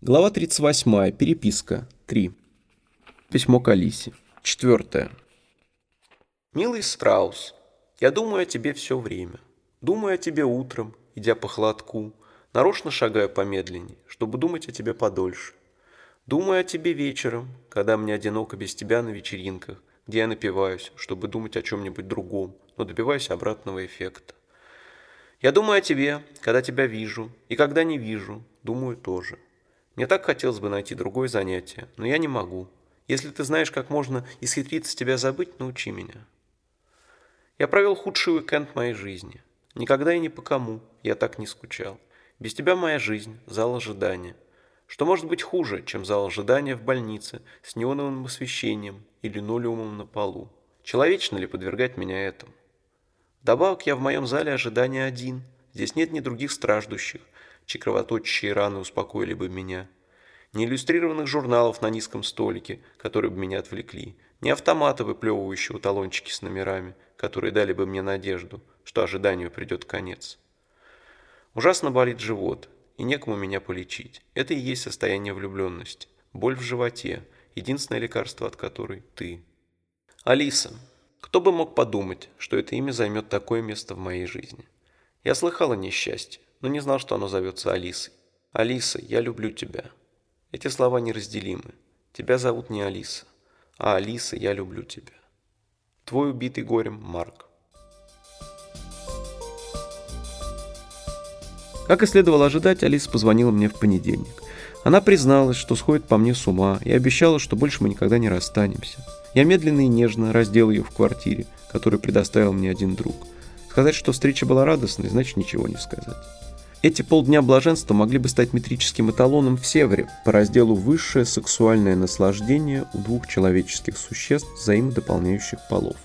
Глава 38. Переписка. 3. Письмо к Алисе. 4. Милый Страус, я думаю о тебе все время. Думаю о тебе утром, идя по холодку, нарочно шагаю помедленнее, чтобы думать о тебе подольше. Думаю о тебе вечером, когда мне одиноко без тебя на вечеринках, где я напиваюсь, чтобы думать о чем-нибудь другом, но добиваюсь обратного эффекта. Я думаю о тебе, когда тебя вижу, и когда не вижу, думаю тоже. Мне так хотелось бы найти другое занятие, но я не могу. Если ты знаешь, как можно исхитриться тебя забыть, научи меня. Я провел худший уикенд моей жизни. Никогда и ни по кому я так не скучал. Без тебя моя жизнь – зал ожидания. Что может быть хуже, чем зал ожидания в больнице с неоновым освещением и линолеумом на полу? Человечно ли подвергать меня этому? Добавок я в моем зале ожидания один. Здесь нет ни других страждущих, чьи кровоточащие раны успокоили бы меня. Ни иллюстрированных журналов на низком столике, которые бы меня отвлекли. Ни автомата, выплевывающего талончики с номерами, которые дали бы мне надежду, что ожиданию придет конец. Ужасно болит живот, и некому меня полечить. Это и есть состояние влюбленности. Боль в животе, единственное лекарство от которой – ты. Алиса, кто бы мог подумать, что это имя займет такое место в моей жизни? Я слыхала несчастье, но не знал, что оно зовется Алисой. «Алиса, я люблю тебя». Эти слова неразделимы. Тебя зовут не Алиса, а Алиса, я люблю тебя. Твой убитый горем Марк. Как и следовало ожидать, Алиса позвонила мне в понедельник. Она призналась, что сходит по мне с ума, и обещала, что больше мы никогда не расстанемся. Я медленно и нежно раздел ее в квартире, которую предоставил мне один друг. Сказать, что встреча была радостной, значит ничего не сказать. Эти полдня блаженства могли бы стать метрическим эталоном в Севере по разделу «Высшее сексуальное наслаждение у двух человеческих существ, взаимодополняющих полов».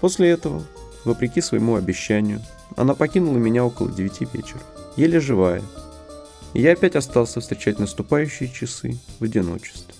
После этого, вопреки своему обещанию, она покинула меня около девяти вечера, еле живая, и я опять остался встречать наступающие часы в одиночестве.